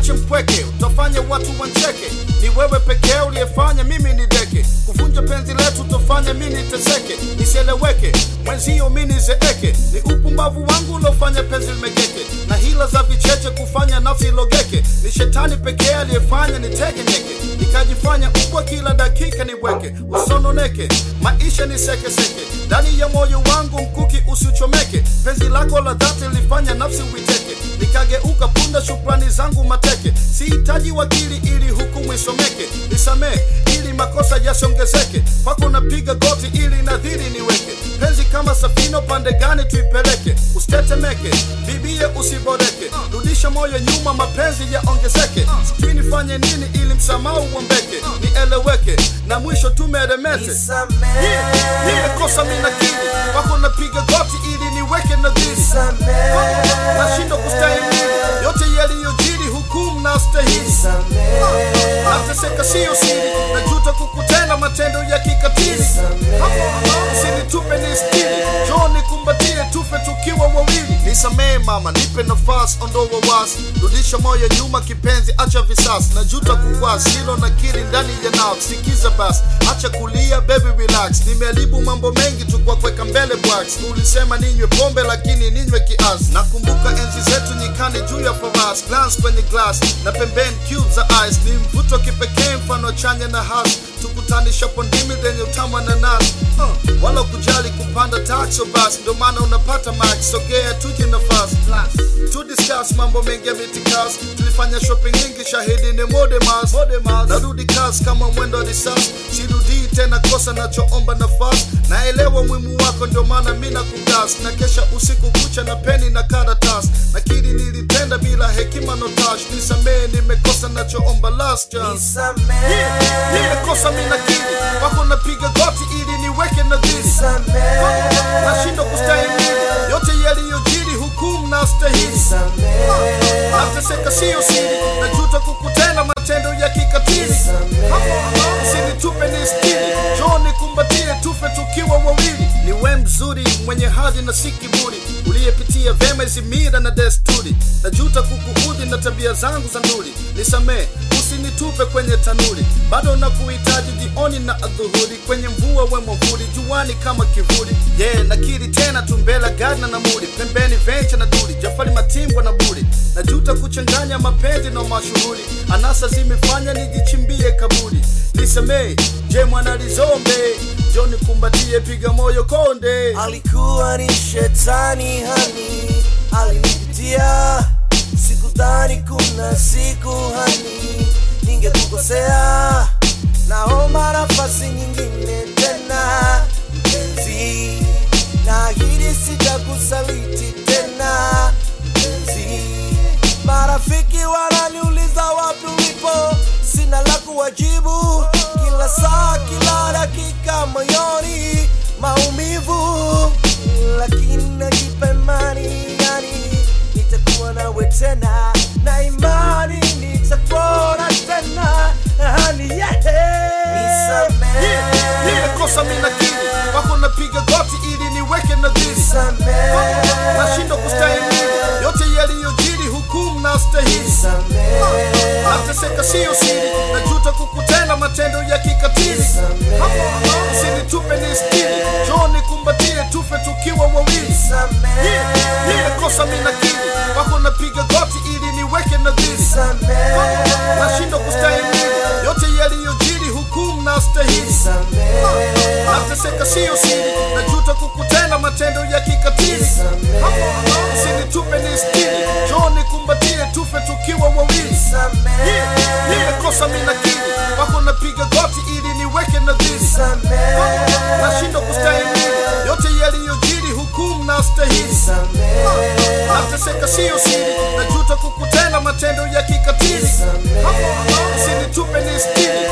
usiniache mpweke utafanya watu wancheke. Ni wewe pekee uliyefanya mimi ni deke kuvunja penzi letu utafanya mi niteseke. Nisieleweke mwenzio mi nizeeke. Ni upumbavu wangu uliofanya penzi limegeke na hila za vicheche kufanya nafsi ilogeke ni shetani pekee aliyefanya nitegenyeke nikajifanya kubwa, kila dakika niweke usononeke. Maisha ni sekeseke. Ndani ya moyo wangu mkuki usichomeke. Penzi lako la dhati lifanya nafsi uiteke. Nikageuka punda shukrani zangu mateke. Sihitaji wakili ili hukumu isomeke. Nisamee ili makosa yasiongezeke kwako napiga goti ili nadhiri niweke. Penzi kama safina, pande gani tuipeleke usitetemeke bibie usiboreke. Rudisha moyo nyuma mapenzi ya yaongezeke. Sijui nifanye nini ili msamaha uombeke. Nieleweke na mwisho tumeremete. Nimekosa minakili wako, napiga goti ili niweke nadhiri. Nashindwa kustahimili yote yaliyojiri hukumu na stahili. Nateseka siyo siri mama nipe nafasi ondoa wasi rudisha moyo nyuma kipenzi acha visasi. Najuta kukwasi hilo nakiri ndani ya nafsi. Sikiza basi acha kulia baby relax. Nimeharibu mambo mengi tu kwa kuweka mbele bwax ulisema ninywe pombe lakini ninywe kiasi. Nakumbuka enzi zetu nyikani juu ya farasi glance kwenye glass na pembeni cube za ice. Ni mvuto kipekee mfano chanya na hasi. Tukutanisha pondimi lenye utamu na nas uh, wala kujali kupanda taxo basi ndio maana unapata max. Sogea tuje nafasi to discuss mambo mengi ya mitikas tulifanya shopping nyingi shahidi ni modemas narudi kas kama mwendo wa risasi sirudii tena kosa nachoomba nafasi. Naelewa mwimu wako ndio maana mi nakugas na kesha usiku kucha na peni na karatasi. Nakiri nilitenda bila hekima notash nisamee nimekosa nachoomba last chance. Yeah, nimekosa minakili wako napiga goti ili niweke nadhiri. Nashindwa kustahimili yote yaliyojiri hukumu na stahili. Nateseka siyo siri na si kiburi. Uliyepitia vema hizi mira na desturi. Najuta kukuudhi na tabia zangu za nduri nisamee usinitupe kwenye tanuri. Bado nakuhitaji jioni na adhuhuri. Kwenye mvua we mwavuli juani kama kivuli. Ye yeah, nakiri tena tumbela gadna na muri pembeni vencha na duri jafari matimbwa na buri. Najuta kuchanganya mapenzi na mashuhuri. Anasa zimefanya nijichimbie kaburi. Nisamee je mwanalizombe jo kumbatie, piga moyo konde. Alikuwa ni shetani hani alinipitia. Sikudhani kuna siku hani ningekukosea moyoni maumivu lakini najipa imani yani nitakuwa nawe tena na imani nitakuona tena hani nimekosa minakili wako napiga goti ili niweke nadhiri. Nashindwa kustahimili yote yaliyojiri hukumu na stahili. Nateseka siyo siri. Najuta kukutenda matendo ya kikatili wawili nimekosa minakili wako napiga goti ili niweke nadhiri nashindwa kustahimili yote yaliyojiri hukumu na stahili nateseka siyo siri. Najuta kukutenda matendo ya kikatili. Usinitupe ni stili. Joni kumbatie tufe tukiwa wawili. Nimekosa minakili wako napiga goti ili niweke nadhiri nashindwa kustahimili hukumu na stahili nateseka siyo siri. Najuta kukutenda matendo ya kikatili. Usinitupe ni stili